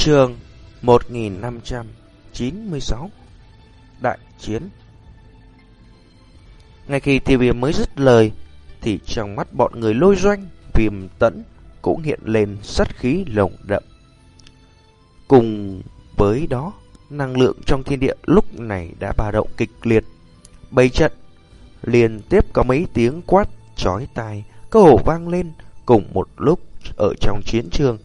Trường 1596 Đại chiến. Ngay khi tiêu viêm mới dứt lời, Thì trong mắt bọn người lôi doanh, Viêm tẫn cũng hiện lên sát khí lồng đậm. Cùng với đó, Năng lượng trong thiên địa lúc này đã bà động kịch liệt Bấy trận, Liên tiếp có mấy tiếng quát chói tai, Cơ hồ vang lên cùng một lúc ở trong chiến trường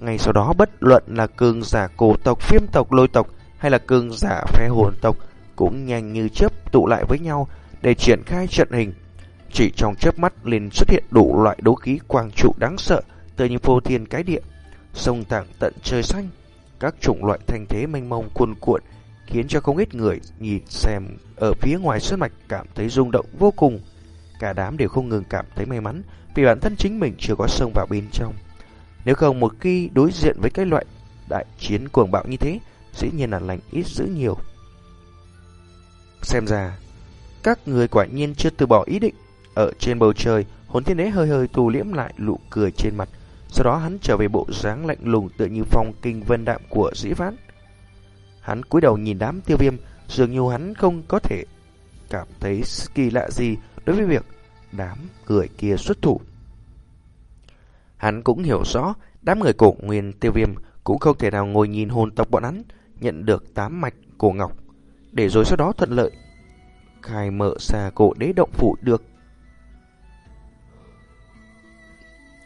ngay sau đó bất luận là cường giả cổ tộc, phiêm tộc, lôi tộc hay là cường giả phe hồn tộc cũng nhanh như chớp tụ lại với nhau để triển khai trận hình. Chỉ trong chớp mắt liền xuất hiện đủ loại đấu khí quang trụ đáng sợ từ như phô thiên cái địa, sông thẳng tận trời xanh. Các chủng loại thanh thế mênh mông cuồn cuộn khiến cho không ít người nhìn xem ở phía ngoài sơn mạch cảm thấy rung động vô cùng. Cả đám đều không ngừng cảm thấy may mắn vì bản thân chính mình chưa có sông vào bên trong. Nếu không một khi đối diện với cái loại đại chiến cuồng bạo như thế, dĩ nhiên là lành ít dữ nhiều. Xem ra, các người quả nhiên chưa từ bỏ ý định. Ở trên bầu trời, hồn thiên đế hơi hơi tù liễm lại nụ cười trên mặt. Sau đó hắn trở về bộ dáng lạnh lùng tựa như phong kinh vân đạm của dĩ vãn. Hắn cúi đầu nhìn đám tiêu viêm, dường như hắn không có thể cảm thấy kỳ lạ gì đối với việc đám người kia xuất thủ. Hắn cũng hiểu rõ, đám người cổ nguyên tiêu viêm cũng không thể nào ngồi nhìn hồn tộc bọn hắn nhận được tám mạch cổ ngọc, để rồi sau đó thuận lợi khai mở xà cổ đế động phủ được.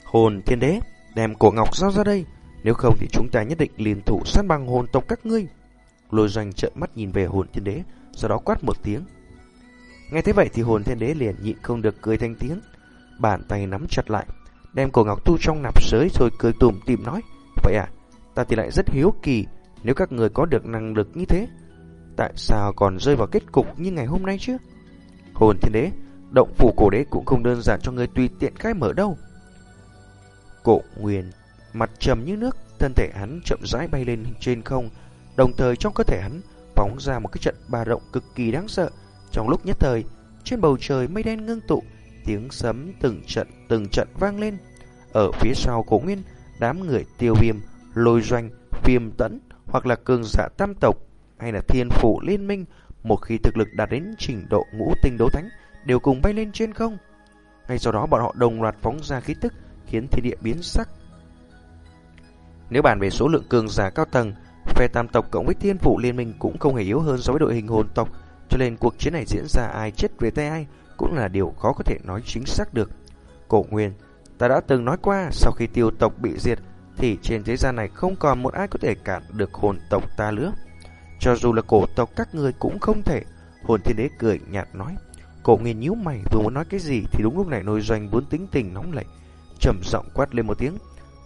Hồn thiên đế, đem cổ ngọc giao ra đây, nếu không thì chúng ta nhất định liên thủ sát bằng hồn tộc các ngươi. Lôi doanh trợn mắt nhìn về hồn thiên đế, sau đó quát một tiếng. Nghe thế vậy thì hồn thiên đế liền nhịn không được cười thanh tiếng, bàn tay nắm chặt lại, đem cổ ngọc thu trong nạp sới rồi cười tùm tìm nói. Vậy à, ta thì lại rất hiếu kỳ nếu các người có được năng lực như thế. Tại sao còn rơi vào kết cục như ngày hôm nay chứ? Hồn thiên đế, động phủ cổ đế cũng không đơn giản cho người tùy tiện khai mở đâu. Cổ nguyên, mặt trầm như nước, thân thể hắn chậm rãi bay lên trên không, đồng thời trong cơ thể hắn phóng ra một cái trận ba động cực kỳ đáng sợ. Trong lúc nhất thời, trên bầu trời mây đen ngưng tụ, tiếng sấm từng trận từng trận vang lên. Ở phía sau cổ nguyên, đám người tiêu viêm, lôi doanh, viêm tẫn hoặc là cường giả tam tộc hay là thiên phủ liên minh một khi thực lực đạt đến trình độ ngũ tinh đấu thánh đều cùng bay lên trên không. Ngay sau đó bọn họ đồng loạt phóng ra khí tức khiến thiên địa biến sắc. Nếu bàn về số lượng cường giả cao tầng, phe tam tộc cộng với thiên phủ liên minh cũng không hề yếu hơn so với đội hình hồn tộc, cho nên cuộc chiến này diễn ra ai chết về tay ai cũng là điều khó có thể nói chính xác được. Cổ Nguyên, ta đã từng nói qua sau khi tiêu tộc bị diệt thì trên thế gian này không còn một ai có thể cản được hồn tộc ta nữa. Cho dù là cổ tộc các người cũng không thể. Hồn thiên đế cười nhạt nói. Cổ Nguyên nhíu mày vừa muốn nói cái gì thì đúng lúc này nôi doanh vốn tính tình nóng lạnh, trầm giọng quát lên một tiếng.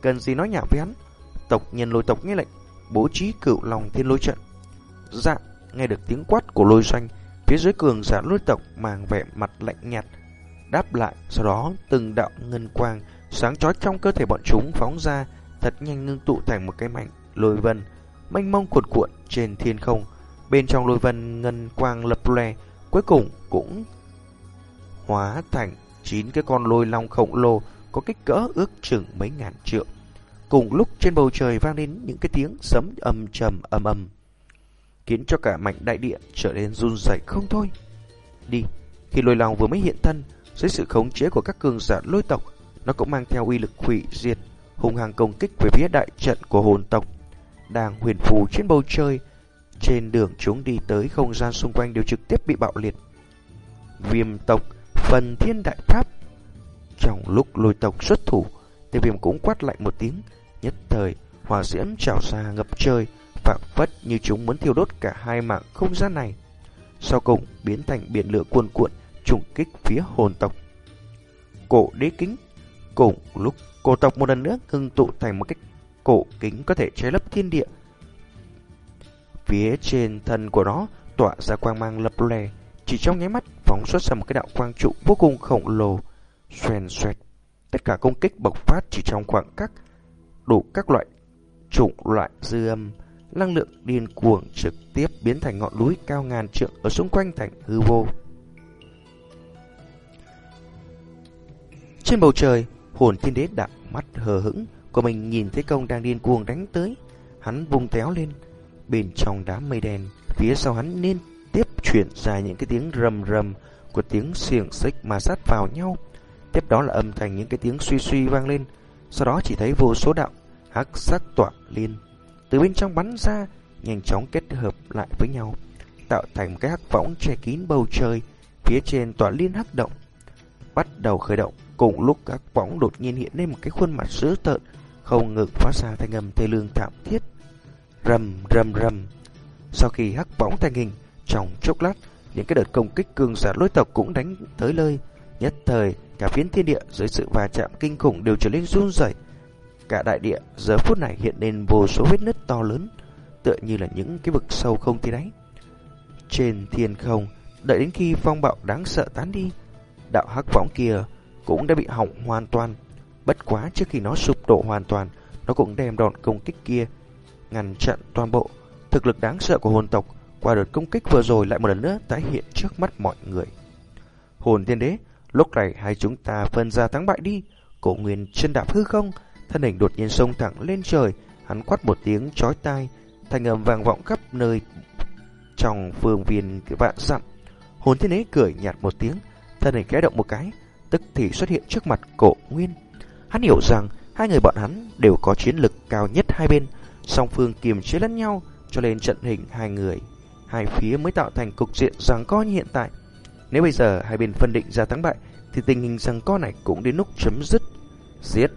Cần gì nói nhảm với hắn? Tộc nhân lôi tộc nghe lệnh, bố trí cựu lòng thiên lôi trận. Dạ, nghe được tiếng quát của lôi doanh, Phía dưới cường giả lôi tộc mang vẻ mặt lạnh nhạt, Đáp lại, Sau đó từng đạo ngân quang Sáng chói trong cơ thể bọn chúng phóng ra, Thật nhanh ngưng tụ thành một cái mảnh Lôi vân, mênh mông cuộn cuộn trên thiên không. Bên trong lôi vân ngân quang lập lè Cuối cùng cũng Hóa thành chín cái con lôi long khổng lồ, Có kích cỡ ước chừng mấy ngàn trượng. Cùng lúc trên bầu trời vang lên những cái tiếng sấm âm trầm âm âm khiến cho cả mảnh đại địa trở nên run rẩy không thôi. Đi, khi lôi lòng vừa mới hiện thân, dưới sự khống chế của các cường giả lôi tộc, nó cũng mang theo uy lực hủy diệt, hung hăng công kích về phía đại trận của hồn tộc. Đang huyền phù trên bầu trời, trên đường chúng đi tới không gian xung quanh đều trực tiếp bị bạo liệt. Viêm tộc, phần thiên đại pháp. Trong lúc lôi tộc xuất thủ, tiêu viêm cũng quát lại một tiếng, nhất thời, hỏa diễm trào ra ngập trời, phảng phất như chúng muốn thiêu đốt cả hai mạng không gian này. Sau cùng biến thành biển lửa cuồn cuộn trùng kích phía hồn tộc. Cổ đế kính cùng lúc cổ tộc một lần nữa hưng tụ thành một cái cổ kính có thể che lấp thiên địa. Phía trên thân của nó tỏa ra quang mang lập lè, chỉ trong nháy mắt phóng xuất ra một cái đạo quang trụ vô cùng khổng lồ, xoèn xoẹt. Tất cả công kích bộc phát chỉ trong khoảng cách đủ các loại chủng loại dư âm năng lượng điên cuồng trực tiếp biến thành ngọn núi cao ngàn trượng ở xung quanh thành hư vô. Trên bầu trời, hồn thiên đế đặt mắt hờ hững của mình nhìn thấy công đang điên cuồng đánh tới. hắn vùng téo lên. Bên trong đám mây đen, phía sau hắn liên tiếp chuyển ra những cái tiếng rầm rầm của tiếng xiềng xích mà sát vào nhau. Tiếp đó là âm thanh những cái tiếng suy suy vang lên. Sau đó chỉ thấy vô số đạo hắc sắc tỏa liên từ bên trong bắn ra, nhanh chóng kết hợp lại với nhau, tạo thành một cái hắc võng che kín bầu trời. Phía trên tỏa liên hắc động bắt đầu khởi động. Cùng lúc các võng đột nhiên hiện lên một cái khuôn mặt dữ tợn, không ngừng phát ra thanh âm thê lương thảm thiết. Rầm rầm rầm. Sau khi hắc võng thành hình, trong chốc lát, những cái đợt công kích cường giả lôi tộc cũng đánh tới nơi. Nhất thời, cả phiến thiên địa dưới sự va chạm kinh khủng đều trở nên run rẩy. Cả đại địa giờ phút này hiện lên vô số vết nứt to lớn, tựa như là những cái vực sâu không thấy đáy. Trên thiên không, đợi đến khi phong bạo đáng sợ tán đi, đạo hắc võng kia cũng đã bị hỏng hoàn toàn. Bất quá trước khi nó sụp đổ hoàn toàn, nó cũng đem đòn công kích kia ngăn chặn toàn bộ. Thực lực đáng sợ của hồn tộc qua đợt công kích vừa rồi lại một lần nữa tái hiện trước mắt mọi người. Hồn tiên đế, lúc này hai chúng ta phân ra thắng bại đi. Cổ nguyên chân đạp hư không, thân hình đột nhiên xông thẳng lên trời, hắn quát một tiếng chói tai, thanh âm vang vọng khắp nơi trong phương viên vạn dặm. Hồn thiên đế cười nhạt một tiếng, thân hình khẽ động một cái, tức thì xuất hiện trước mặt cổ nguyên. Hắn hiểu rằng hai người bọn hắn đều có chiến lực cao nhất hai bên, song phương kiềm chế lẫn nhau, cho nên trận hình hai người, hai phía mới tạo thành cục diện rằng co như hiện tại. Nếu bây giờ hai bên phân định ra thắng bại, thì tình hình rằng co này cũng đến lúc chấm dứt. Giết!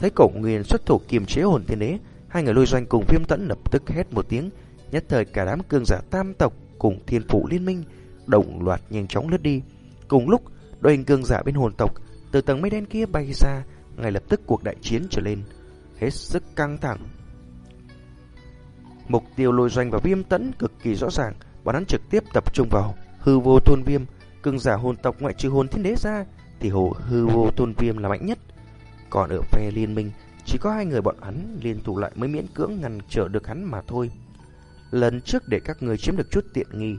Thấy cổ nguyên xuất thủ kiềm chế hồn thiên đế, hai người lôi doanh cùng viêm tẫn lập tức hét một tiếng, nhất thời cả đám cương giả tam tộc cùng thiên Phụ liên minh đồng loạt nhanh chóng lướt đi. Cùng lúc, đội hình cương giả bên hồn tộc từ tầng mây đen kia bay ra, ngay lập tức cuộc đại chiến trở lên, hết sức căng thẳng. Mục tiêu lôi doanh và viêm tẫn cực kỳ rõ ràng, bọn hắn trực tiếp tập trung vào hư vô thôn viêm, cương giả hồn tộc ngoại trừ hồn thiên đế ra thì hồ hư vô thôn viêm là mạnh nhất. Còn ở phe liên minh, chỉ có hai người bọn hắn liên thủ lại mới miễn cưỡng ngăn trở được hắn mà thôi. Lần trước để các người chiếm được chút tiện nghi,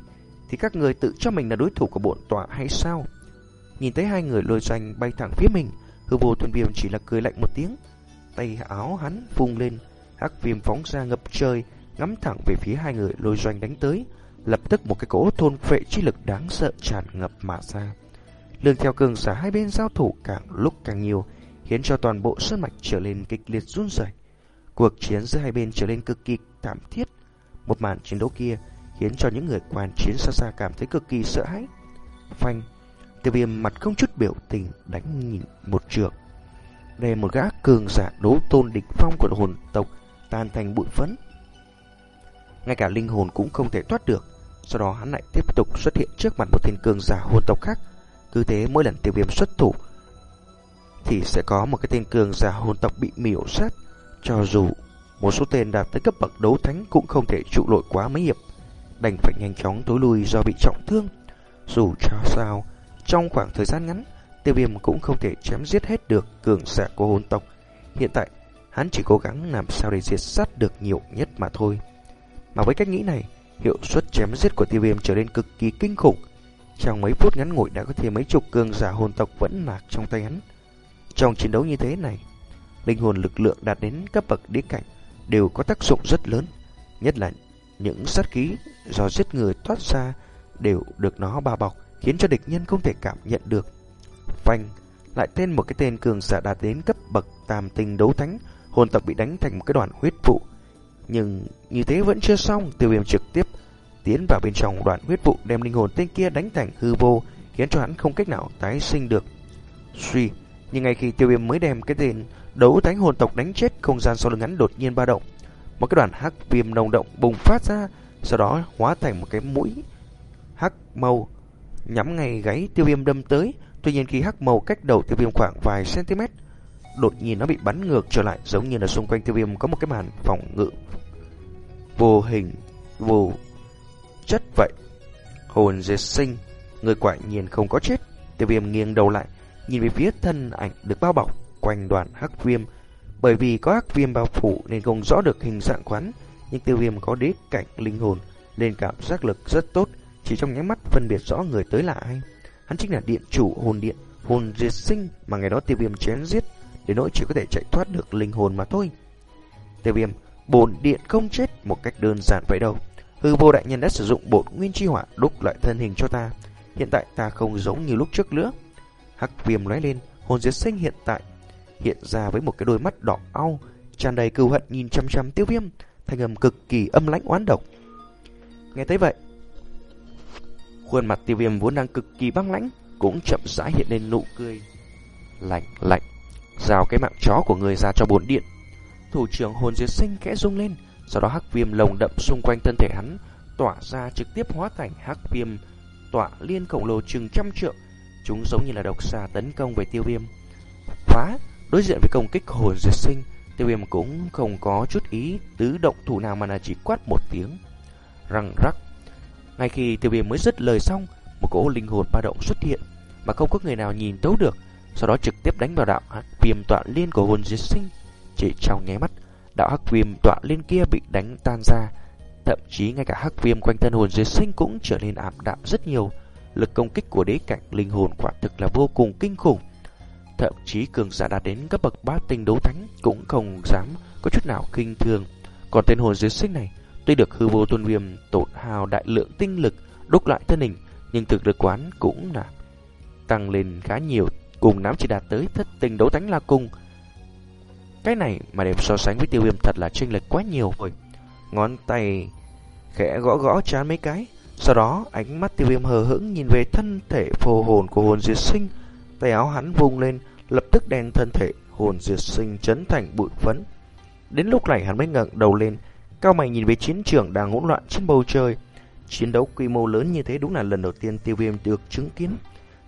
thì các người tự cho mình là đối thủ của bọn tọa hay sao? Nhìn thấy hai người lôi doanh bay thẳng phía mình, hư vô thuần viêm chỉ là cười lạnh một tiếng. Tay áo hắn phung lên, hắc viêm phóng ra ngập trời, ngắm thẳng về phía hai người lôi doanh đánh tới. Lập tức một cái cỗ thôn phệ chi lực đáng sợ tràn ngập mà ra. Lương theo cường giả hai bên giao thủ càng lúc càng nhiều, khiến cho toàn bộ sơn mạch trở lên kịch liệt run rẩy. Cuộc chiến giữa hai bên trở nên cực kỳ thảm thiết. Một màn chiến đấu kia khiến cho những người quan chiến xa xa cảm thấy cực kỳ sợ hãi. Phanh, tiêu viêm mặt không chút biểu tình đánh nhìn một trường. Đây một gã cường giả đấu tôn địch phong của hồn tộc tan thành bụi phấn. Ngay cả linh hồn cũng không thể thoát được. Sau đó hắn lại tiếp tục xuất hiện trước mặt một thiên cường giả hồn tộc khác. Cứ thế mỗi lần tiêu viêm xuất thủ thì sẽ có một cái tên cường giả hồn tộc bị miểu sát. Cho dù một số tên đạt tới cấp bậc đấu thánh cũng không thể trụ lội quá mấy hiệp, đành phải nhanh chóng tối lui do bị trọng thương. Dù cho sao, trong khoảng thời gian ngắn, tiêu viêm cũng không thể chém giết hết được cường giả của hồn tộc. Hiện tại, hắn chỉ cố gắng làm sao để diệt sát được nhiều nhất mà thôi. Mà với cách nghĩ này, hiệu suất chém giết của tiêu viêm trở nên cực kỳ kinh khủng. Trong mấy phút ngắn ngủi đã có thêm mấy chục cường giả hồn tộc vẫn lạc trong tay hắn. Trong chiến đấu như thế này, linh hồn lực lượng đạt đến cấp bậc đế cảnh đều có tác dụng rất lớn, nhất là những sát khí do giết người thoát ra đều được nó bao bọc, khiến cho địch nhân không thể cảm nhận được. Phanh, lại tên một cái tên cường giả đạt đến cấp bậc tam tinh đấu thánh, hồn tộc bị đánh thành một cái đoàn huyết vụ. Nhưng như thế vẫn chưa xong, tiêu viêm trực tiếp tiến vào bên trong đoàn huyết vụ đem linh hồn tên kia đánh thành hư vô, khiến cho hắn không cách nào tái sinh được. Suy, nhưng ngay khi tiêu viêm mới đem cái tên đấu thánh hồn tộc đánh chết, không gian sau lưng hắn đột nhiên ba động. Một cái đoàn hắc viêm nồng động bùng phát ra, sau đó hóa thành một cái mũi hắc màu nhắm ngay gáy tiêu viêm đâm tới. Tuy nhiên khi hắc màu cách đầu tiêu viêm khoảng vài cm, đột nhiên nó bị bắn ngược trở lại giống như là xung quanh tiêu viêm có một cái màn phòng ngự vô hình, vô chất vậy. Hồn diệt sinh, người quả nhiên không có chết. Tiêu viêm nghiêng đầu lại, nhìn về phía thân ảnh được bao bọc quanh đoàn hắc viêm. Bởi vì có hắc viêm bao phủ nên không rõ được hình dạng quán, nhưng tiêu viêm có đế cảnh linh hồn nên cảm giác lực rất tốt, chỉ trong nháy mắt phân biệt rõ người tới là ai. Hắn chính là điện chủ hồn điện, hồn diệt sinh mà ngày đó tiêu viêm chém giết, để nỗi chỉ có thể chạy thoát được linh hồn mà thôi. Tiêu viêm, bổn điện không chết một cách đơn giản vậy đâu. Hư vô đại nhân đã sử dụng bột nguyên chi hỏa đúc lại thân hình cho ta. Hiện tại ta không giống như lúc trước nữa. Hắc viêm lóe lên, hồn diệt sinh hiện tại hiện ra với một cái đôi mắt đỏ au, tràn đầy cừu hận nhìn chăm chăm tiêu viêm, thanh âm cực kỳ âm lãnh oán độc. Nghe thấy vậy, khuôn mặt tiêu viêm vốn đang cực kỳ băng lãnh, cũng chậm rãi hiện lên nụ cười. Lạnh, lạnh, rào cái mạng chó của người ra cho bốn điện. Thủ trưởng hồn diệt sinh kẽ rung lên, sau đó hắc viêm lồng đậm xung quanh thân thể hắn, tỏa ra trực tiếp hóa thành hắc viêm tỏa liên khổng lồ chừng trăm trượng. Chúng giống như là độc xà tấn công về tiêu viêm. Phá, đối diện với công kích hồn diệt sinh, tiêu viêm cũng không có chút ý tứ động thủ nào mà là chỉ quát một tiếng. Răng rắc. Ngay khi tiêu viêm mới dứt lời xong, một cỗ linh hồn ba động xuất hiện mà không có người nào nhìn tấu được, sau đó trực tiếp đánh vào đạo hắc viêm tọa liên của hồn diệt sinh. Chỉ trong nháy mắt, đạo hắc viêm tọa liên kia bị đánh tan ra, thậm chí ngay cả hắc viêm quanh thân hồn diệt sinh cũng trở nên ảm đạm rất nhiều. Lực công kích của đế cảnh linh hồn quả thực là vô cùng kinh khủng. Thậm chí cường giả đạt đến cấp bậc bát tinh đấu thánh cũng không dám có chút nào kinh thường. Còn tên hồn dưới sinh này, tuy được hư vô tôn viêm tổn hào đại lượng tinh lực đúc lại thân hình, nhưng thực lực quán cũng là tăng lên khá nhiều, cùng nám chỉ đạt tới thất tinh đấu thánh là cùng. Cái này mà để so sánh với tiêu viêm thật là chênh lệch quá nhiều rồi. Ngón tay khẽ gõ gõ chán mấy cái, sau đó ánh mắt tiêu viêm hờ hững nhìn về thân thể phù hồn của hồn diệt sinh, tay áo hắn vung lên, lập tức đen thân thể hồn diệt sinh chấn thành bụi phấn. Đến lúc này hắn mới ngẩng đầu lên, cao mày nhìn về chiến trường đang hỗn loạn trên bầu trời. Chiến đấu quy mô lớn như thế đúng là lần đầu tiên tiêu viêm được chứng kiến.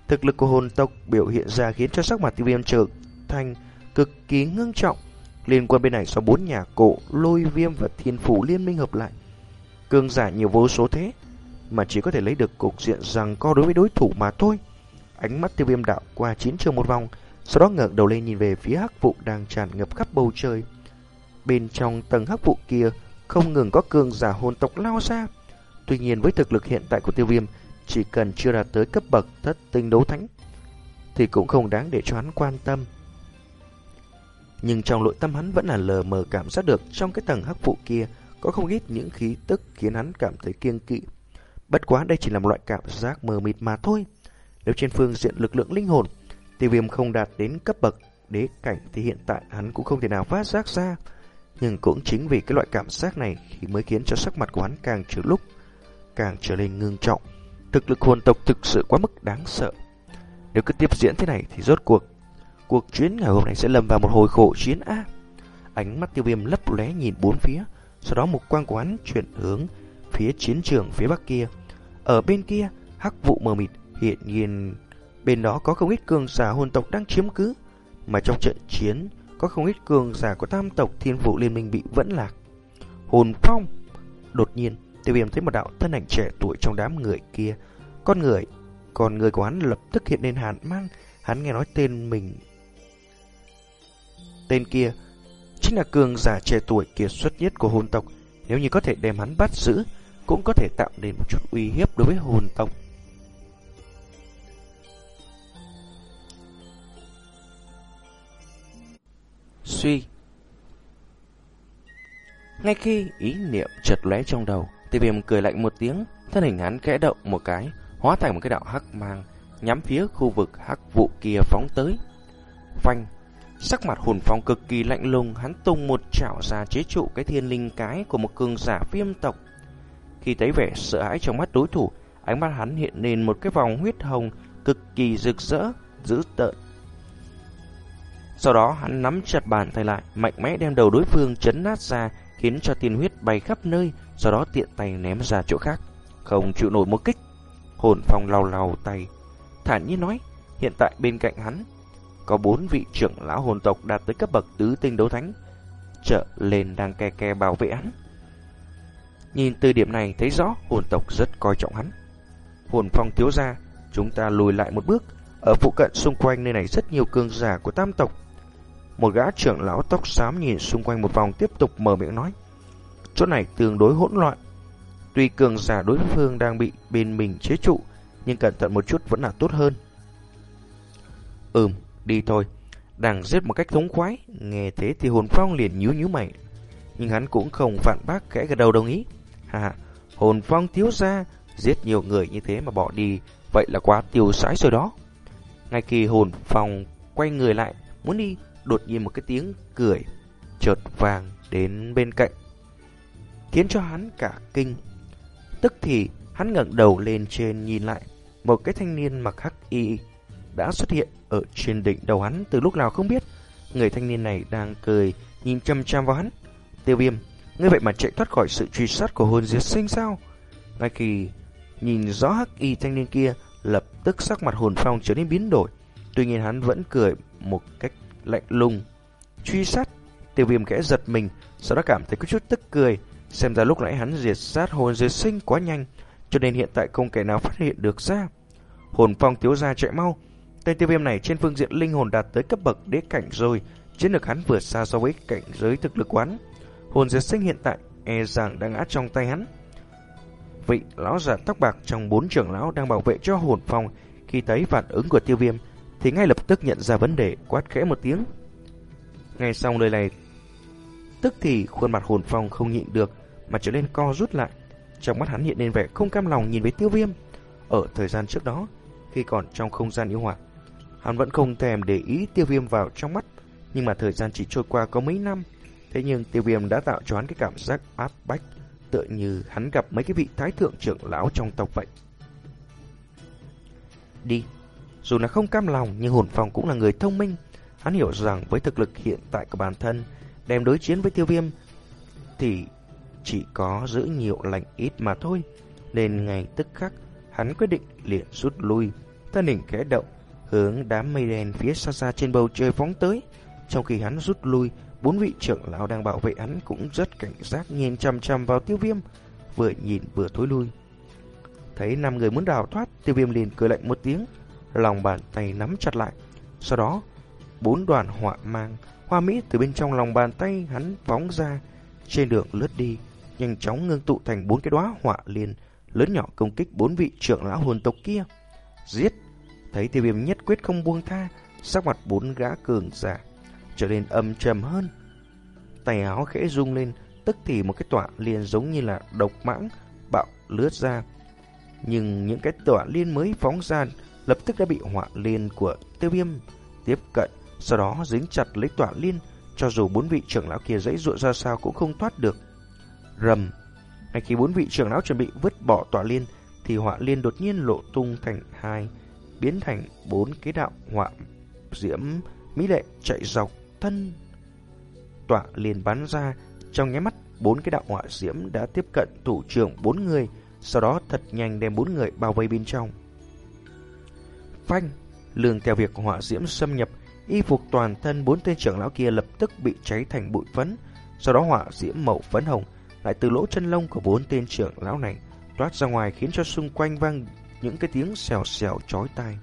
Thực lực của hồn tộc biểu hiện ra khiến cho sắc mặt tiêu viêm trở thành cực kỳ ngưng trọng. Liên quan bên này sau bốn nhà cổ, lôi viêm và thiên phủ liên minh hợp lại. Cường giả nhiều vô số thế, mà chỉ có thể lấy được cục diện rằng co đối với đối thủ mà thôi. Ánh mắt tiêu viêm đạo qua chiến trường một vòng, sau đó ngẩng đầu lên nhìn về phía hắc vụ đang tràn ngập khắp bầu trời. Bên trong tầng hắc vụ kia, không ngừng có cường giả hồn tộc lao ra. Tuy nhiên với thực lực hiện tại của tiêu viêm, chỉ cần chưa đạt tới cấp bậc thất tinh đấu thánh, thì cũng không đáng để cho hắn quan tâm. Nhưng trong nội tâm hắn vẫn là lờ mờ cảm giác được trong cái tầng hắc vụ kia có không ít những khí tức khiến hắn cảm thấy kiêng kỵ. Bất quá đây chỉ là một loại cảm giác mờ mịt mà thôi. Nếu trên phương diện lực lượng linh hồn, tiêu viêm không đạt đến cấp bậc đế cảnh thì hiện tại hắn cũng không thể nào phát giác ra. Nhưng cũng chính vì cái loại cảm giác này thì mới khiến cho sắc mặt của hắn càng trở lúc càng trở nên ngưng trọng. Thực lực hồn tộc thực sự quá mức đáng sợ. Nếu cứ tiếp diễn thế này thì rốt cuộc cuộc chuyến ngày hôm nay sẽ lâm vào một hồi khổ chiến a. Ánh mắt tiêu viêm lấp lóe nhìn bốn phía, sau đó một quang của hắn chuyển hướng phía chiến trường phía bắc kia. Ở bên kia, hắc vụ mờ mịt hiện nhiên bên đó có không ít cường giả hồn tộc đang chiếm cứ, mà trong trận chiến có không ít cường giả của tam tộc thiên vụ liên minh bị vẫn lạc. Hồn phong! Đột nhiên, tiêu viêm thấy một đạo thân ảnh trẻ tuổi trong đám người kia. Con người, còn người của hắn lập tức hiện lên hàn mang, hắn nghe nói tên mình. Tên kia chính là cường giả trẻ tuổi kiệt xuất nhất của hồn tộc, nếu như có thể đem hắn bắt giữ, cũng có thể tạo nên một chút uy hiếp đối với hồn tộc. Suy Ngay khi ý niệm chợt lóe trong đầu, tiêu viêm cười lạnh một tiếng, thân hình hắn kẽ động một cái, hóa thành một cái đạo hắc mang, nhắm phía khu vực hắc vụ kia phóng tới. Phanh, sắc mặt hồn phong cực kỳ lạnh lùng, hắn tung một chảo ra chế trụ cái thiên linh cái của một cường giả viêm tộc. Khi thấy vẻ sợ hãi trong mắt đối thủ, ánh mắt hắn hiện lên một cái vòng huyết hồng cực kỳ rực rỡ, dữ tợn. Sau đó hắn nắm chặt bàn tay lại, mạnh mẽ đem đầu đối phương chấn nát ra, khiến cho tiền huyết bay khắp nơi, sau đó tiện tay ném ra chỗ khác. Không chịu nổi một kích. Hồn phong lau lau tay, thản nhiên nói, hiện tại bên cạnh hắn có bốn vị trưởng lão hồn tộc đạt tới cấp bậc tứ tinh đấu thánh, trợ lên đang kè kè bảo vệ hắn. Nhìn từ điểm này thấy rõ hồn tộc rất coi trọng hắn. Hồn phong thiếu ra, chúng ta lùi lại một bước. Ở phụ cận xung quanh nơi này rất nhiều cường giả của tam tộc. Một gã trưởng lão tóc xám nhìn xung quanh một vòng tiếp tục mở miệng nói. Chỗ này tương đối hỗn loạn. Tuy cường giả đối phương đang bị bên mình chế trụ, nhưng cẩn thận một chút vẫn là tốt hơn. Ừm, đi thôi. Đang giết một cách thống khoái, nghe thế thì hồn phong liền nhíu nhíu mày. nhưng hắn cũng không phản bác khẽ gật đầu đồng ý. Hà, hồn phong thiếu ra, giết nhiều người như thế mà bỏ đi, vậy là quá tiêu sái rồi đó. Ngay khi hồn phong quay người lại, muốn đi, đột nhiên một cái tiếng cười chợt vàng đến bên cạnh, khiến cho hắn cả kinh. Tức thì hắn ngẩng đầu lên trên nhìn lại, một cái thanh niên mặc hắc y đã xuất hiện ở trên đỉnh đầu hắn từ lúc nào không biết. Người thanh niên này đang cười, nhìn chăm chăm vào hắn. Tiêu viêm, ngươi vậy mà chạy thoát khỏi sự truy sát của hồn diệt sinh sao? Ngay khi nhìn rõ hắc y thanh niên kia, lập tức sắc mặt hồn phong trở nên biến đổi. Tuy nhiên hắn vẫn cười một cách lạnh lùng. Truy sát, tiêu viêm kẽ giật mình, sau đó cảm thấy có chút tức cười. Xem ra lúc nãy hắn diệt sát hồn diệt sinh quá nhanh, cho nên hiện tại không kẻ nào phát hiện được ra. Hồn phong thiếu ra chạy mau. Tên tiêu viêm này trên phương diện linh hồn đạt tới cấp bậc đế cảnh rồi, chiến lược hắn vượt xa so với cảnh giới thực lực quán. Hồn diệt sinh hiện tại e rằng đã ngã trong tay hắn. Vị lão già tóc bạc trong bốn trưởng lão đang bảo vệ cho hồn phong khi thấy phản ứng của tiêu viêm thì ngay lập tức nhận ra vấn đề quát khẽ một tiếng. Ngay sau lời này, tức thì khuôn mặt hồn phong không nhịn được mà trở nên co rút lại. Trong mắt hắn hiện lên vẻ không cam lòng nhìn với tiêu viêm. Ở thời gian trước đó, khi còn trong không gian yêu hỏa, hắn vẫn không thèm để ý tiêu viêm vào trong mắt. Nhưng mà thời gian chỉ trôi qua có mấy năm, thế nhưng tiêu viêm đã tạo cho hắn cái cảm giác áp bách, tựa như hắn gặp mấy cái vị thái thượng trưởng lão trong tộc vậy. Đi! Dù là không cam lòng nhưng hồn phong cũng là người thông minh. Hắn hiểu rằng với thực lực hiện tại của bản thân, đem đối chiến với tiêu viêm thì chỉ có giữ nhiều lành ít mà thôi. Nên ngay tức khắc, hắn quyết định liền rút lui. Thân hình khẽ động, hướng đám mây đen phía xa xa trên bầu trời phóng tới. Trong khi hắn rút lui, bốn vị trưởng lão đang bảo vệ hắn cũng rất cảnh giác nhìn chăm chăm vào tiêu viêm, vừa nhìn vừa thối lui. Thấy năm người muốn đào thoát, tiêu viêm liền cười lạnh một tiếng, lòng bàn tay nắm chặt lại. Sau đó, bốn đoàn họa mang, hoa mỹ từ bên trong lòng bàn tay hắn phóng ra, trên đường lướt đi, nhanh chóng ngưng tụ thành bốn cái đóa họa liền, lớn nhỏ công kích bốn vị trưởng lão hồn tộc kia. Giết! Thấy tiêu viêm nhất quyết không buông tha, sắc mặt bốn gã cường giả trở nên âm trầm hơn. Tay áo khẽ rung lên, tức thì một cái tọa liền giống như là độc mãng bạo lướt ra. Nhưng những cái tọa liên mới phóng ra lập tức đã bị họa liên của tiêu viêm tiếp cận, sau đó dính chặt lấy tọa liên, cho dù bốn vị trưởng lão kia dãy ruộng ra sao cũng không thoát được. Rầm, ngay khi bốn vị trưởng lão chuẩn bị vứt bỏ tọa liên, thì họa liên đột nhiên lộ tung thành hai, biến thành bốn cái đạo họa diễm mỹ lệ chạy dọc thân. Tọa liền bắn ra, trong nháy mắt bốn cái đạo họa diễm đã tiếp cận thủ trưởng bốn người, sau đó thật nhanh đem bốn người bao vây bên trong. Phanh, lường theo việc họa diễm xâm nhập, y phục toàn thân bốn tên trưởng lão kia lập tức bị cháy thành bụi phấn, sau đó họa diễm màu phấn hồng lại từ lỗ chân lông của bốn tên trưởng lão này toát ra ngoài khiến cho xung quanh vang những cái tiếng xèo xèo chói tai.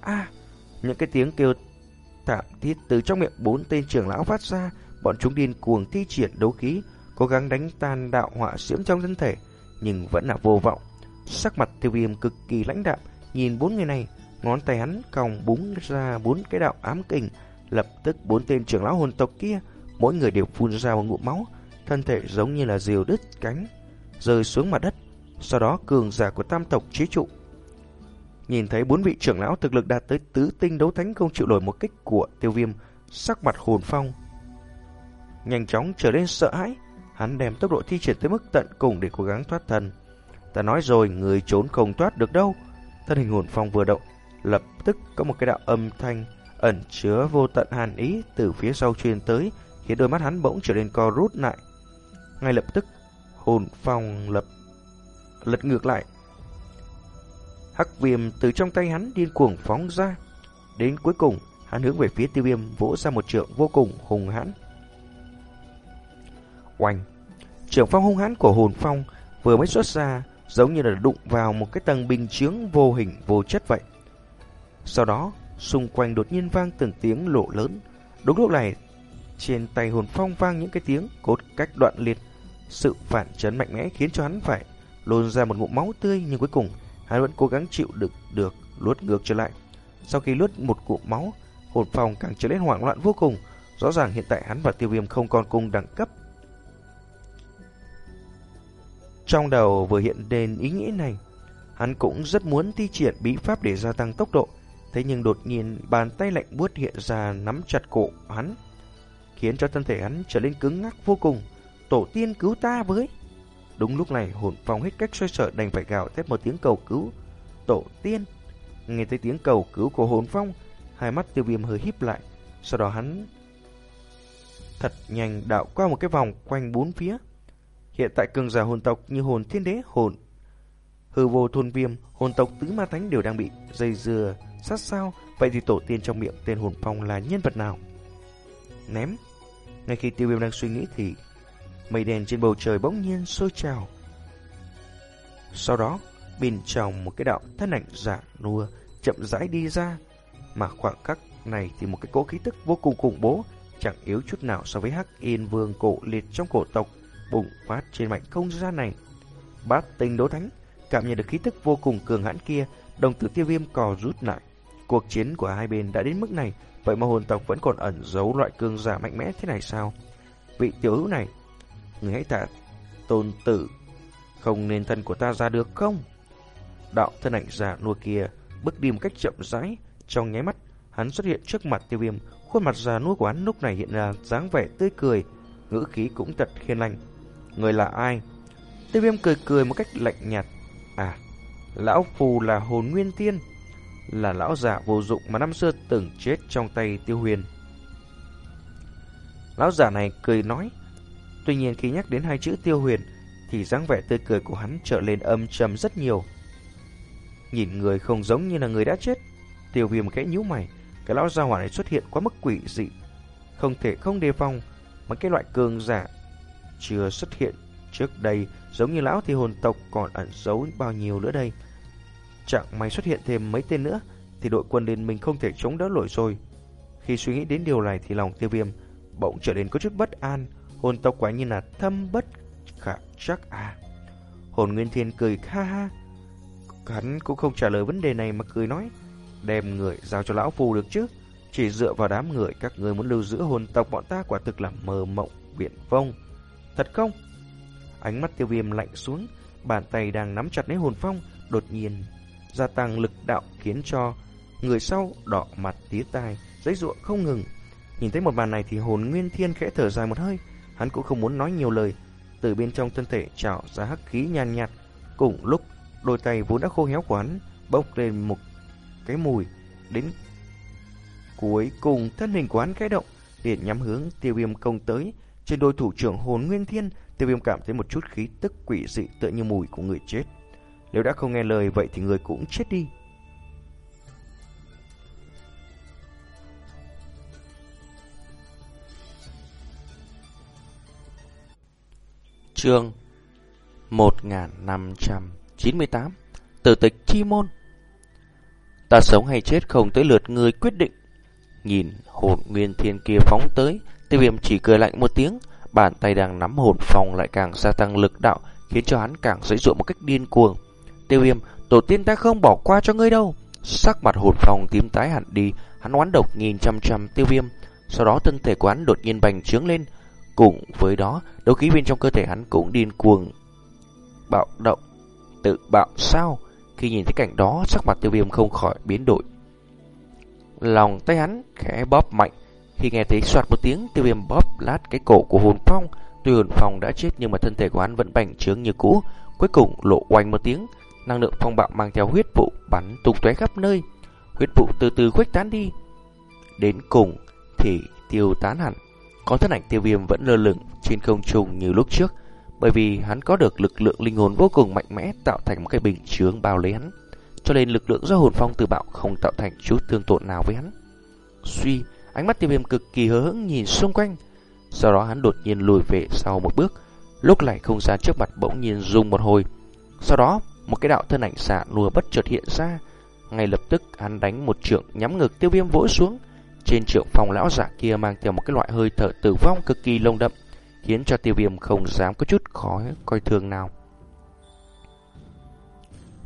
A, những cái tiếng kêu thảm thiết từ trong miệng bốn tên trưởng lão phát ra, bọn chúng điên cuồng thi triển đấu khí, cố gắng đánh tan đạo họa diễm trong thân thể, nhưng vẫn là vô vọng. Sắc mặt tiêu viêm cực kỳ lãnh đạm, nhìn bốn người này, ngón tay hắn còng búng ra bốn cái đạo ám kình, lập tức bốn tên trưởng lão hồn tộc kia, mỗi người đều phun ra một ngụm máu, thân thể giống như là diều đứt cánh, rơi xuống mặt đất. Sau đó cường giả của tam tộc chế trụ. Nhìn thấy bốn vị trưởng lão thực lực đạt tới tứ tinh đấu thánh không chịu nổi một kích của tiêu viêm, sắc mặt hồn phong. Nhanh chóng trở nên sợ hãi, hắn đem tốc độ thi triển tới mức tận cùng để cố gắng thoát thân. Ta nói rồi, người trốn không thoát được đâu. Thân hình hồn phong vừa động, lập tức có một cái đạo âm thanh ẩn chứa vô tận hàn ý từ phía sau truyền tới, khiến đôi mắt hắn bỗng trở nên co rút lại. Ngay lập tức, hồn phong lập lật ngược lại. Hắc viêm từ trong tay hắn điên cuồng phóng ra. Đến cuối cùng, hắn hướng về phía tiêu viêm vỗ ra một trượng vô cùng hùng hãn. Oanh! Trưởng phong hung hãn của hồn phong vừa mới xuất ra, giống như là đụng vào một cái tầng bình chướng vô hình vô chất vậy. Sau đó, xung quanh đột nhiên vang từng tiếng lộ lớn. Đúng lúc này, trên tay hồn phong vang những cái tiếng cốt cách đoạn liệt. Sự phản chấn mạnh mẽ khiến cho hắn phải lôn ra một ngụm máu tươi nhưng cuối cùng hắn vẫn cố gắng chịu đựng được luốt ngược trở lại. Sau khi luốt một cụm máu, hồn phòng càng trở nên hoảng loạn vô cùng. Rõ ràng hiện tại hắn và tiêu viêm không còn cùng đẳng cấp. Trong đầu vừa hiện đến ý nghĩ này, hắn cũng rất muốn thi triển bí pháp để gia tăng tốc độ, thế nhưng đột nhiên bàn tay lạnh buốt hiện ra nắm chặt cổ hắn, khiến cho thân thể hắn trở nên cứng ngắc vô cùng. Tổ tiên cứu ta với! Đúng lúc này hồn phong hết cách xoay sở đành phải gào thét một tiếng cầu cứu. Tổ tiên! Nghe thấy tiếng cầu cứu của hồn phong, hai mắt tiêu viêm hơi híp lại, sau đó hắn thật nhanh đạo qua một cái vòng quanh bốn phía. Hiện tại cường giả hồn tộc như hồn thiên đế, hồn hư vô thôn viêm, hồn tộc tứ ma thánh đều đang bị dây dưa sát sao. Vậy thì tổ tiên trong miệng tên hồn phong là nhân vật nào? Ném. Ngay khi tiêu viêm đang suy nghĩ thì mây đèn trên bầu trời bỗng nhiên sôi trào. Sau đó, bên trong một cái đạo thân ảnh giả nua chậm rãi đi ra, mà khoảng khắc này thì một cái cỗ khí tức vô cùng khủng bố, chẳng yếu chút nào so với Hắc Yên Vương cổ liệt trong cổ tộc bùng phát trên mảnh không gian này. Bát tinh đấu thánh cảm nhận được khí tức vô cùng cường hãn kia, đồng tử tiêu viêm cò rút lại. Cuộc chiến của hai bên đã đến mức này, vậy mà hồn tộc vẫn còn ẩn giấu loại cường giả mạnh mẽ thế này sao? Vị tiểu hữu này, người hãy thả tôn tử, không nên thân của ta ra được không? Đạo thân ảnh giả nua kia bước đi một cách chậm rãi, trong nháy mắt, hắn xuất hiện trước mặt tiêu viêm, khuôn mặt già nua của hắn lúc này hiện ra dáng vẻ tươi cười, ngữ khí cũng thật hiền lành. Người là ai? Tiêu viêm cười cười một cách lạnh nhạt. À, lão phù là hồn nguyên tiên, là lão giả vô dụng mà năm xưa từng chết trong tay tiêu huyền. Lão giả này cười nói, tuy nhiên khi nhắc đến hai chữ tiêu huyền, thì dáng vẻ tươi cười của hắn trở lên âm trầm rất nhiều. Nhìn người không giống như là người đã chết, tiêu viêm kẽ nhíu mày, cái lão gia hỏa này xuất hiện quá mức quỷ dị, không thể không đề phòng, mà cái loại cường giả chưa xuất hiện trước đây giống như lão thì hồn tộc còn ẩn giấu bao nhiêu nữa đây. Chẳng may xuất hiện thêm mấy tên nữa thì đội quân liên minh không thể chống đỡ nổi rồi. Khi suy nghĩ đến điều này thì lòng tiêu viêm bỗng trở nên có chút bất an, hồn tộc quả nhiên là thâm bất khả chắc à. Hồn Nguyên Thiên cười ha ha. Hắn cũng không trả lời vấn đề này mà cười nói, đem người giao cho lão phù được chứ. Chỉ dựa vào đám người các người muốn lưu giữ hồn tộc bọn ta quả thực là mơ mộng biển vông. Thật không? Ánh mắt tiêu viêm lạnh xuống, bàn tay đang nắm chặt lấy hồn phong, đột nhiên gia tăng lực đạo khiến cho người sau đỏ mặt tía tai, giấy ruộng không ngừng. Nhìn thấy một màn này thì hồn nguyên thiên khẽ thở dài một hơi, hắn cũng không muốn nói nhiều lời. Từ bên trong thân thể trào ra hắc khí nhàn nhạt, cùng lúc đôi tay vốn đã khô héo của hắn bốc lên một cái mùi. Đến cuối cùng thân hình của hắn khẽ động liền nhắm hướng tiêu viêm công tới. Trên đôi thủ trưởng hồn nguyên thiên tiêu viêm cảm thấy một chút khí tức quỷ dị tựa như mùi của người chết. Nếu đã không nghe lời vậy thì người cũng chết đi. Chương 1598 Tử tịch chi môn. Ta sống hay chết không tới lượt người quyết định. Nhìn hồn nguyên thiên kia phóng tới, Tiêu viêm chỉ cười lạnh một tiếng, Bàn tay đang nắm hồn phòng lại càng gia tăng lực đạo, Khiến cho hắn càng dễ dụa một cách điên cuồng. Tiêu viêm, Tổ tiên ta không bỏ qua cho ngươi đâu. Sắc mặt hồn phòng tím tái hẳn đi, Hắn oán độc nhìn chăm chăm tiêu viêm. Sau đó thân thể của hắn đột nhiên bành trướng lên Cùng với đó, Đấu khí bên trong cơ thể hắn cũng điên cuồng Bạo động. Tự bạo sao? Khi nhìn thấy cảnh đó, sắc mặt tiêu viêm không khỏi biến đổi. Lòng tay hắn khẽ bóp mạnh. Khi nghe thấy soạt một tiếng, tiêu viêm bóp lát cái cổ của hồn phong. Tuy hồn phong đã chết nhưng mà thân thể của hắn vẫn bành trướng như cũ. Cuối cùng lộ oanh một tiếng. Năng lượng phong bạo mang theo huyết vụ bắn tung tóe khắp nơi. Huyết vụ từ từ khuếch tán đi. Đến cùng thì tiêu tán hẳn. Có thân ảnh tiêu viêm vẫn lơ lửng trên không trung như lúc trước Bởi vì hắn có được lực lượng linh hồn vô cùng mạnh mẽ tạo thành một cái bình chướng bao lấy hắn cho nên lực lượng do hồn phong từ bạo không tạo thành chút thương tổn nào với hắn. Suy, ánh mắt tiêu viêm cực kỳ hớ hững nhìn xung quanh. Sau đó hắn đột nhiên lùi về sau một bước, lúc này không gian trước mặt bỗng nhiên rung một hồi. Sau đó, một cái đạo thân ảnh xạ lùa bất chợt hiện ra. Ngay lập tức hắn đánh một trượng nhắm ngực tiêu viêm vỗ xuống. Trên trượng phòng lão giả kia mang theo một cái loại hơi thở tử vong cực kỳ lông đậm, khiến cho tiêu viêm không dám có chút khó coi thường nào.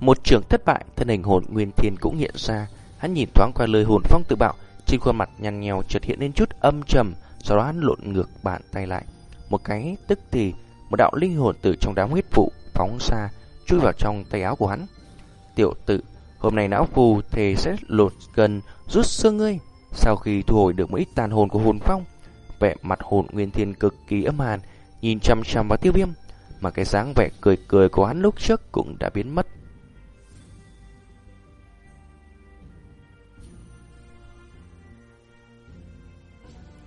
Một trường thất bại, thân hình hồn nguyên thiên cũng hiện ra. Hắn nhìn thoáng qua lời hồn phong tự bạo, trên khuôn mặt nhăn nhèo chợt hiện lên chút âm trầm, sau đó hắn lộn ngược bàn tay lại. Một cái tức thì một đạo linh hồn từ trong đám huyết vụ phóng xa, chui vào trong tay áo của hắn. Tiểu tử, hôm nay não phù thề sẽ lột gần rút xương ngươi. Sau khi thu hồi được một ít tàn hồn của hồn phong, vẻ mặt hồn nguyên thiên cực kỳ âm hàn, nhìn chăm chăm vào tiêu viêm, mà cái dáng vẻ cười cười của hắn lúc trước cũng đã biến mất.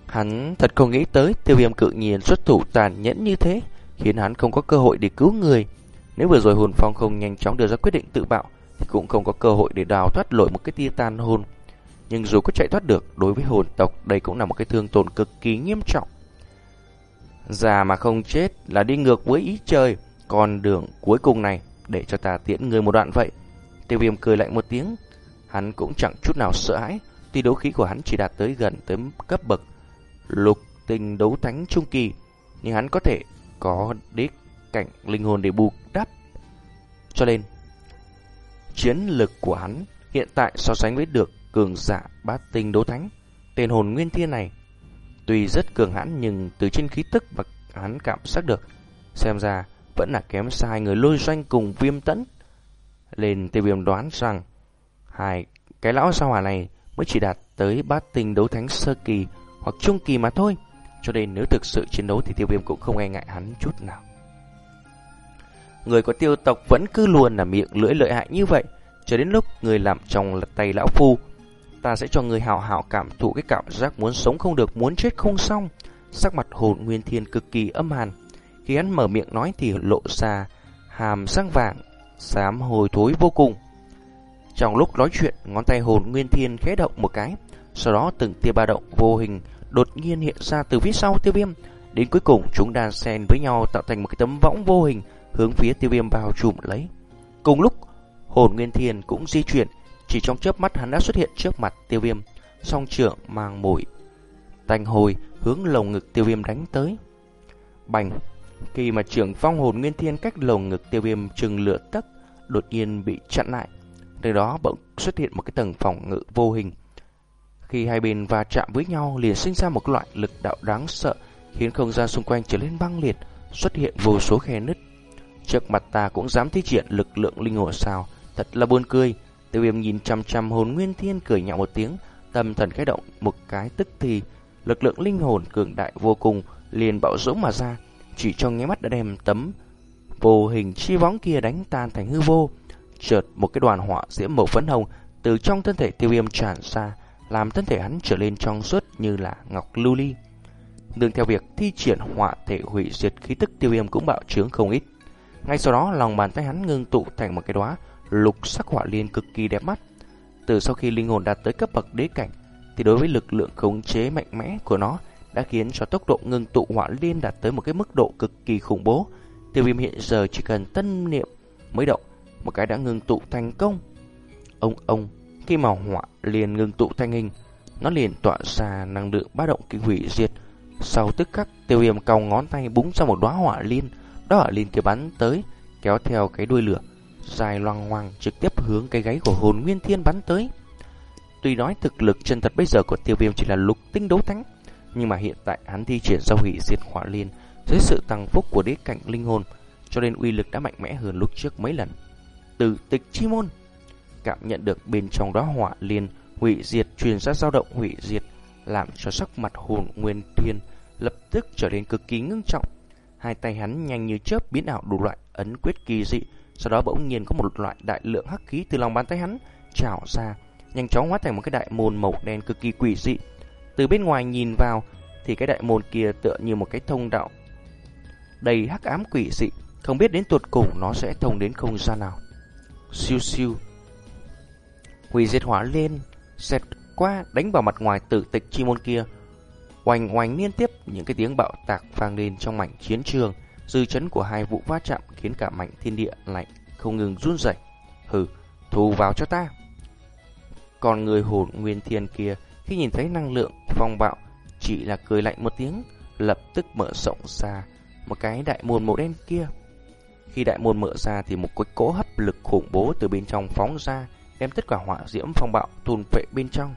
Hắn thật không nghĩ tới tiêu viêm cự nhiên xuất thủ tàn nhẫn như thế, khiến hắn không có cơ hội để cứu người. Nếu vừa rồi hồn phong không nhanh chóng đưa ra quyết định tự bạo, thì cũng không có cơ hội để đào thoát lội một cái tia tàn hồn. Nhưng dù có chạy thoát được, đối với hồn tộc đây cũng là một cái thương tổn cực kỳ nghiêm trọng. Già mà không chết là đi ngược với ý trời, còn đường cuối cùng này để cho ta tiễn người một đoạn vậy. Tiêu viêm cười lạnh một tiếng, hắn cũng chẳng chút nào sợ hãi, tuy đấu khí của hắn chỉ đạt tới gần tới cấp bậc lục tình đấu thánh trung kỳ, nhưng hắn có thể có đế cảnh linh hồn để bù đắp. Cho nên, chiến lực của hắn hiện tại so sánh với được cường giả bát tinh đấu thánh, tên hồn nguyên thiên này tuy rất cường hãn nhưng từ trên khí tức và hắn cảm giác được, xem ra vẫn là kém xa hai người lôi doanh cùng viêm tẫn. Lên tiêu viêm đoán rằng hai cái lão sao hỏa này mới chỉ đạt tới bát tinh đấu thánh sơ kỳ hoặc trung kỳ mà thôi. Cho nên nếu thực sự chiến đấu thì tiêu viêm cũng không e ngại hắn chút nào. Người của tiêu tộc vẫn cứ luôn là miệng lưỡi lợi hại như vậy, cho đến lúc người làm trong tay lão phu. Ta sẽ cho người hào hào cảm thụ cái cảm giác muốn sống không được, muốn chết không xong. Sắc mặt hồn nguyên thiên cực kỳ âm hàn. Khi hắn mở miệng nói thì lộ ra hàm răng vàng, xám hồi thối vô cùng. Trong lúc nói chuyện, ngón tay hồn nguyên thiên khẽ động một cái, sau đó từng tia ba động vô hình đột nhiên hiện ra từ phía sau tiêu viêm. Đến cuối cùng chúng đan xen với nhau tạo thành một cái tấm võng vô hình hướng phía tiêu viêm bao trùm lấy. Cùng lúc, hồn nguyên thiên cũng di chuyển, chỉ trong chớp mắt hắn đã xuất hiện trước mặt tiêu viêm, song trưởng mang mũi tanh hồi hướng lồng ngực tiêu viêm đánh tới. Bành! Khi mà trưởng phong hồn nguyên thiên cách lồng ngực tiêu viêm chừng lửa tấc đột nhiên bị chặn lại. Từ đó bỗng xuất hiện một cái tầng phòng ngự vô hình khi hai bên va chạm với nhau liền sinh ra một loại lực đạo đáng sợ, khiến không gian xung quanh trở nên băng liệt, xuất hiện vô số khe nứt. Trước mặt ta cũng dám thi triển lực lượng linh hồn sao, thật là buồn cười. Tiêu viêm nhìn chăm chăm hồn nguyên thiên cười nhạo một tiếng, tâm thần khẽ động một cái tức thì, lực lượng linh hồn cường đại vô cùng liền bạo dũng mà ra, chỉ trong nháy mắt đã đem tấm vô hình chi bóng kia đánh tan thành hư vô. Chợt một cái đoàn hỏa diễm màu phấn hồng từ trong thân thể tiêu viêm tràn ra, làm thân thể hắn trở lên trong suốt như là ngọc lưu ly. Đường theo việc thi triển họa thể hủy diệt khí tức tiêu viêm cũng bạo trướng không ít. Ngay sau đó lòng bàn tay hắn ngưng tụ thành một cái đóa lục sắc hỏa liên cực kỳ đẹp mắt. Từ sau khi linh hồn đạt tới cấp bậc đế cảnh, thì đối với lực lượng khống chế mạnh mẽ của nó đã khiến cho tốc độ ngưng tụ hỏa liên đạt tới một cái mức độ cực kỳ khủng bố. Tiêu viêm hiện giờ chỉ cần tân niệm mới động, một cái đã ngưng tụ thành công. Ông ông khi mà hỏa liền ngừng tụ thanh hình, nó liền tỏa ra năng lượng ba động kinh hủy diệt. Sau tức khắc, tiêu viêm còng ngón tay búng ra một đóa hỏa liên, đó hỏa liên kia bắn tới, kéo theo cái đuôi lửa, dài loang ngoằng trực tiếp hướng cái gáy của hồn nguyên thiên bắn tới. Tuy nói thực lực chân thật bây giờ của tiêu viêm chỉ là lục tinh đấu thánh, nhưng mà hiện tại hắn thi triển giao hủy diệt hỏa liên dưới sự tăng phúc của đế cảnh linh hồn, cho nên uy lực đã mạnh mẽ hơn lúc trước mấy lần. Từ tịch chi môn cảm nhận được bên trong đó hỏa liên hủy diệt truyền ra dao động hủy diệt, làm cho sắc mặt hồn nguyên thiên lập tức trở nên cực kỳ ngưng trọng. Hai tay hắn nhanh như chớp biến ảo đủ loại ấn quyết kỳ dị, sau đó bỗng nhiên có một loại đại lượng hắc khí từ lòng bàn tay hắn trào ra, nhanh chóng hóa thành một cái đại môn màu đen cực kỳ quỷ dị. Từ bên ngoài nhìn vào thì cái đại môn kia tựa như một cái thông đạo đầy hắc ám quỷ dị, không biết đến tuột cùng nó sẽ thông đến không gian nào. Siêu siêu Hủy diệt hỏa lên, xẹt qua đánh vào mặt ngoài tử tịch chi môn kia. Oanh oanh liên tiếp những cái tiếng bạo tạc vang lên trong mảnh chiến trường. Dư chấn của hai vụ va chạm khiến cả mảnh thiên địa lạnh không ngừng run rẩy. Hừ, thu vào cho ta. Còn người hồn nguyên thiên kia khi nhìn thấy năng lượng phong bạo chỉ là cười lạnh một tiếng, lập tức mở rộng ra một cái đại môn màu đen kia. Khi đại môn mở ra thì một cái cỗ hấp lực khủng bố từ bên trong phóng ra, đem tất cả hỏa diễm phong bạo thôn vệ bên trong.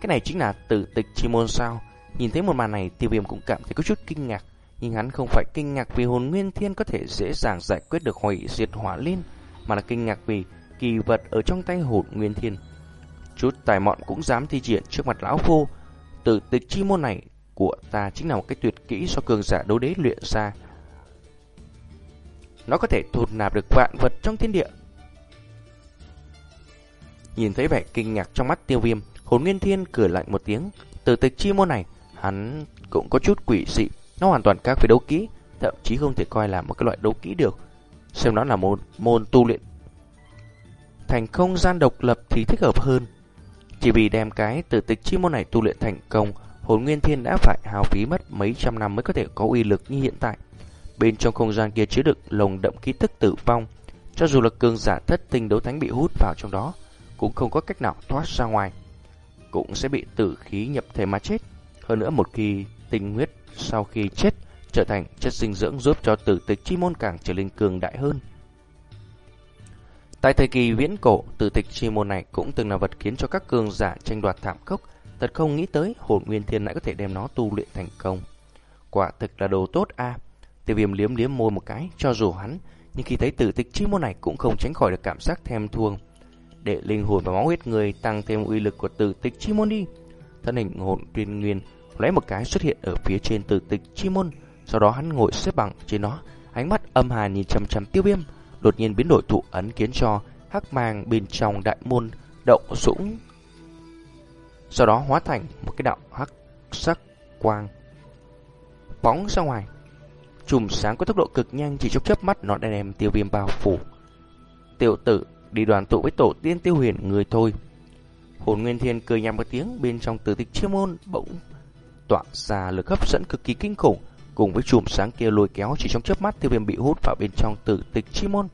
Cái này chính là tử tịch chi môn sao? Nhìn thấy một màn này, tiêu viêm cũng cảm thấy có chút kinh ngạc, nhưng hắn không phải kinh ngạc vì hồn nguyên thiên có thể dễ dàng giải quyết được hủy diệt hỏa liên, mà là kinh ngạc vì kỳ vật ở trong tay hồn nguyên thiên. Chút tài mọn cũng dám thi triển trước mặt lão phu. Tử tịch chi môn này của ta chính là một cái tuyệt kỹ do cường giả đấu đế luyện ra. Nó có thể thôn nạp được vạn vật trong thiên địa. Nhìn thấy vẻ kinh ngạc trong mắt tiêu viêm, hồn nguyên thiên cười lạnh một tiếng. Tử tịch chi môn này, hắn cũng có chút quỷ dị. Nó hoàn toàn khác với đấu kỹ, thậm chí không thể coi là một cái loại đấu kỹ được. Xem nó là một môn tu luyện thành không gian độc lập thì thích hợp hơn. Chỉ vì đem cái từ tịch chi môn này tu luyện thành công, hồn nguyên thiên đã phải hao phí mất mấy trăm năm mới có thể có uy lực như hiện tại. Bên trong không gian kia chứa đựng lồng đậm ký tức tử vong, cho dù là cường giả thất tinh đấu thánh bị hút vào trong đó, cũng không có cách nào thoát ra ngoài, cũng sẽ bị tử khí nhập thể mà chết. Hơn nữa một khi tinh huyết sau khi chết trở thành chất dinh dưỡng giúp cho tử tịch chi môn càng trở nên cường đại hơn. Tại thời kỳ viễn cổ, tử tịch chi môn này cũng từng là vật khiến cho các cường giả tranh đoạt thảm khốc, thật không nghĩ tới hồn nguyên thiên lại có thể đem nó tu luyện thành công. Quả thực là đồ tốt a. Tiêu viêm liếm liếm môi một cái, cho dù hắn, nhưng khi thấy tử tịch chi môn này cũng không tránh khỏi được cảm giác thèm thuồng. Để linh hồn và máu huyết người tăng thêm uy lực của tử tịch chi môn đi. Thân hình hồn tuyên nguyên lấy một cái xuất hiện ở phía trên tử tịch chi môn, sau đó hắn ngồi xếp bằng trên nó, ánh mắt âm hàn nhìn chăm chăm tiêu viêm, đột nhiên biến đổi thụ ấn kiến cho hắc mang bên trong đại môn động sũng. Sau đó hóa thành một cái đạo hắc sắc quang bóng ra ngoài. Chùm sáng có tốc độ cực nhanh chỉ chốc chớp mắt nó đã đem tiêu viêm bao phủ. Tiểu tử đi đoàn tụ với tổ tiên tiêu huyền người thôi. Hồn nguyên thiên cười nhạt một tiếng bên trong tử tịch chiêu môn bỗng tỏa ra lực hấp dẫn cực kỳ kinh khủng cùng với chùm sáng kia lôi kéo chỉ trong chớp mắt tiêu viêm bị hút vào bên trong tử tịch chi môn.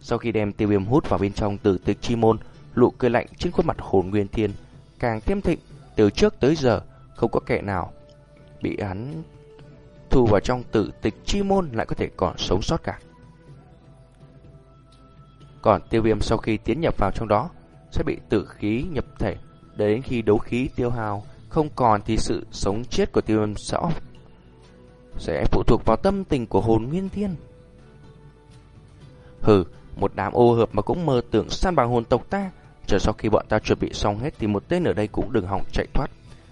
Sau khi đem tiêu viêm hút vào bên trong tử tịch chi môn, lụ cười lạnh trên khuôn mặt hồn nguyên thiên càng thêm thịnh, từ trước tới giờ không có kẻ nào bị hắn thu vào trong tử tịch chi môn lại có thể còn sống sót cả. Còn tiêu viêm sau khi tiến nhập vào trong đó sẽ bị tử khí nhập thể, đến khi đấu khí tiêu hao không còn thì sự sống chết của tiêu viêm sẽ sẽ phụ thuộc vào tâm tình của hồn nguyên thiên. Hừ, một đám ô hợp mà cũng mơ tưởng san bằng hồn tộc ta. Chờ sau khi bọn ta chuẩn bị xong hết thì một tên ở đây cũng đừng hỏng chạy thoát.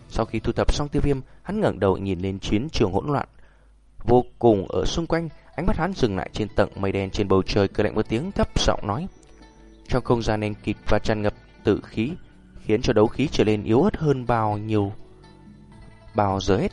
Sau khi thu thập xong tiêu viêm, hắn ngẩng đầu nhìn lên chiến trường hỗn loạn. Vô cùng ở xung quanh, ánh mắt hắn dừng lại trên tầng mây đen trên bầu trời cười lạnh một tiếng thấp giọng nói. Trong không gian đen kịt và tràn ngập tử khí, khiến cho đấu khí trở nên yếu ớt hơn bao nhiêu bao giờ hết.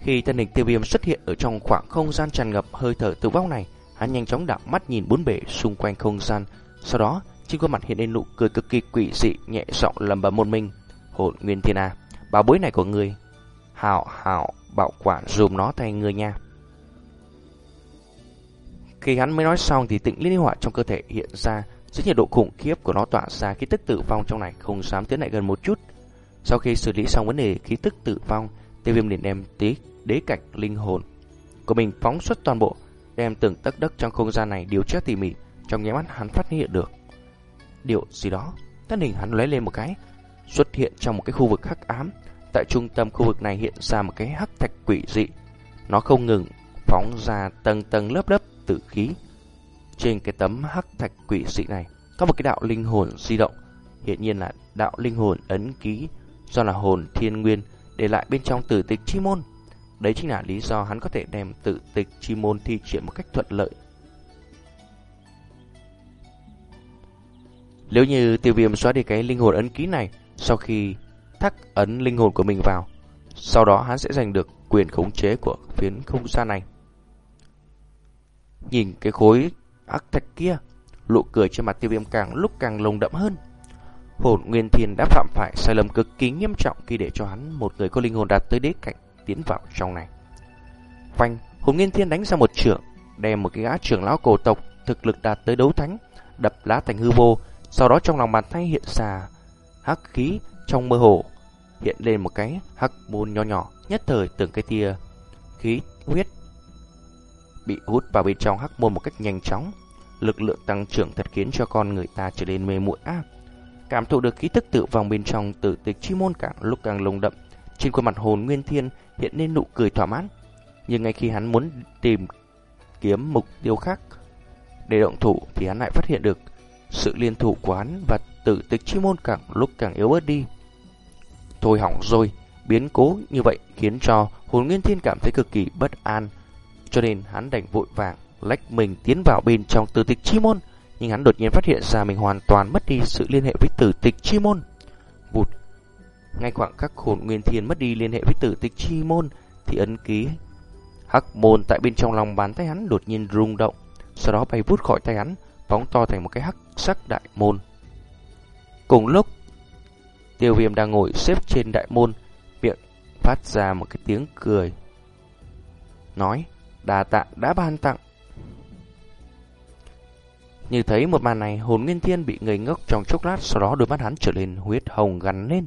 Khi thân hình tiêu viêm xuất hiện ở trong khoảng không gian tràn ngập hơi thở tử vong này, hắn nhanh chóng đảo mắt nhìn bốn bể xung quanh không gian. Sau đó, trên khuôn mặt hiện lên nụ cười cực kỳ quỷ dị, nhẹ giọng lầm bầm một mình. Hồn Nguyên Thiên A, bảo bối này của ngươi, hảo hảo bảo quản dùm nó thay người nha. Khi hắn mới nói xong thì tịnh liên hỏa trong cơ thể hiện ra, dưới nhiệt độ khủng khiếp của nó tỏa ra khí tức tử vong trong này không dám tiến lại gần một chút. Sau khi xử lý xong vấn đề khí tức tử vong, tiêu viêm liền đem tí đế cảnh linh hồn của mình phóng xuất toàn bộ, đem từng tấc đất trong không gian này điều tra tỉ mỉ, trong nháy mắt hắn phát hiện được điều gì đó. Thân hình hắn lóe lên một cái, xuất hiện trong một cái khu vực hắc ám. Tại trung tâm khu vực này hiện ra một cái hắc thạch quỷ dị. Nó không ngừng phóng ra tầng tầng lớp lớp tử khí. Trên cái tấm hắc thạch quỷ dị này có một cái đạo linh hồn di động, hiện nhiên là đạo linh hồn ấn ký do là hồn thiên nguyên để lại bên trong tử tịch chi môn. Đấy chính là lý do hắn có thể đem tử tịch chi môn thi triển một cách thuận lợi. Nếu như tiêu viêm xóa đi cái linh hồn ấn ký này sau khi thắc ấn linh hồn của mình vào, sau đó hắn sẽ giành được quyền khống chế của phiến không gian này. Nhìn cái khối ác thạch kia, lụ cười trên mặt tiêu viêm càng lúc càng lồng đậm hơn. Hồn Nguyên Thiên đã phạm phải sai lầm cực kỳ nghiêm trọng khi để cho hắn một người có linh hồn đạt tới đế cảnh tiến vào trong này. Phanh, hồn nguyên Thiên đánh ra một trưởng, đem một cái gã trưởng lão cổ tộc thực lực đạt tới đấu thánh, đập lá thành hư vô, sau đó trong lòng bàn tay hiện ra hắc khí trong mơ hồ hiện lên một cái hắc môn nho nhỏ, nhất thời từng cái tia khí huyết bị hút vào bên trong hắc môn một cách nhanh chóng. Lực lượng tăng trưởng thật khiến cho con người ta trở nên mê muội ác. Cảm thụ được khí tức tự vòng bên trong tử tịch chi môn càng lúc càng lồng đậm, Trên khuôn mặt hồn Nguyên Thiên hiện lên nụ cười thỏa mãn. Nhưng ngay khi hắn muốn tìm kiếm mục tiêu khác để động thủ thì hắn lại phát hiện được sự liên thủ của hắn và tử tịch chi môn càng lúc càng yếu bớt đi. Thôi hỏng rồi, biến cố như vậy khiến cho hồn nguyên thiên cảm thấy cực kỳ bất an, cho nên hắn đành vội vàng lách mình tiến vào bên trong tử tịch chi môn, nhưng hắn đột nhiên phát hiện ra mình hoàn toàn mất đi sự liên hệ với tử tịch chi môn. Vụt, ngay khoảng các hồn nguyên thiên mất đi liên hệ với tử tịch chi môn thì ấn ký hắc môn tại bên trong lòng bàn tay hắn đột nhiên rung động, sau đó bay vút khỏi tay hắn, phóng to thành một cái hắc sắc đại môn. Cùng lúc, tiêu viêm đang ngồi xếp trên đại môn, miệng phát ra một cái tiếng cười. Nói, đà tạ đã ban tặng. Như thấy một màn này, hồn nguyên thiên bị ngây ngốc trong chốc lát, sau đó đôi mắt hắn trở lên huyết hồng gắn lên.